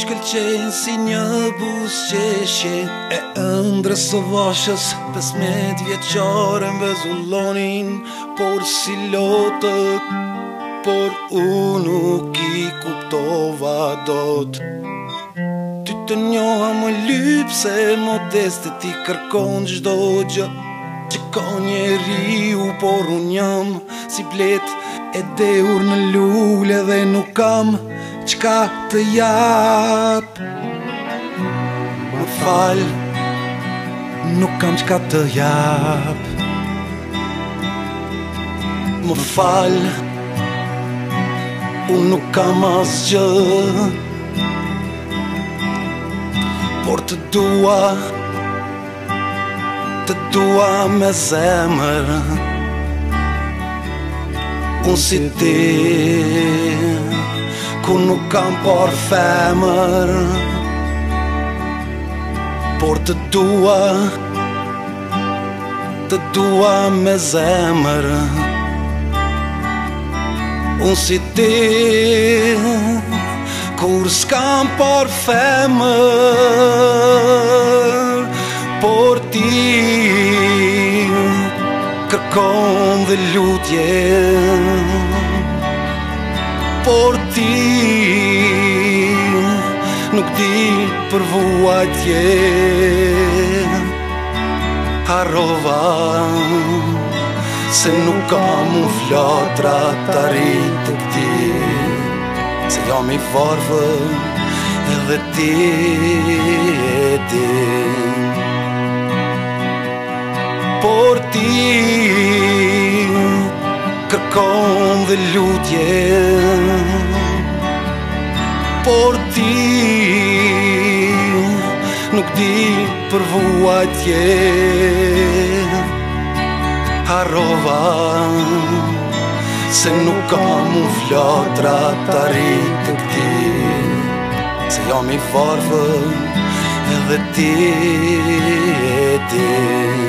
shkëllqen si një bus qeshje E ëndrës së vashës pësmet vjeqarën më vezullonin Por si lotë, por unë nuk i kuptova dot Ty të njoha më lypë se modeste ti kërkon gjdo gjë Që ka një riu, por unë jam si blet E deur në lullë dhe nuk kam një diçka të jap Më fal Nuk kam diçka të jap Më fal Unë nuk kam asgjë Por të dua Të dua me zemër Unë si ti Unë ku nuk kam por femër Por të dua, të dua me zemër Unë si ti, kur s'kam por femër Por ti, kërkon dhe lutjen por ti Nuk di për vua tje Harova Se nuk kam u flotra të rritë të këti Se jam i varvë edhe ti e ti Por ti kërkon dhe lutje Por ti nuk di për vuajtje Harova se nuk kam u vlatra të rritë këti Se jam i farfë edhe ti e ti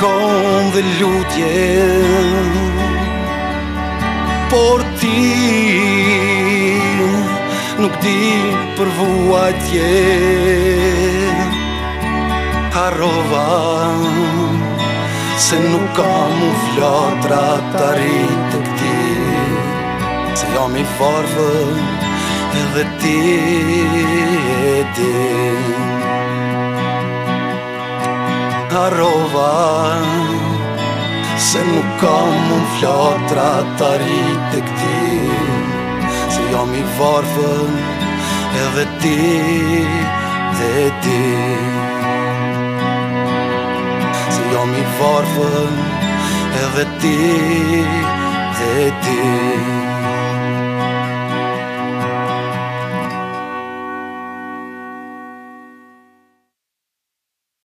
kërkon dhe lutje Por ti nuk di për vua tje Harova se nuk kam u flotra të rritë të këti Se jam i farve edhe ti e ti harova Se nuk kam un flotra të rritë të këti Se jam i varfën edhe ti, dhe ti Se jam i varfën edhe ti, dhe ti, dhe ti.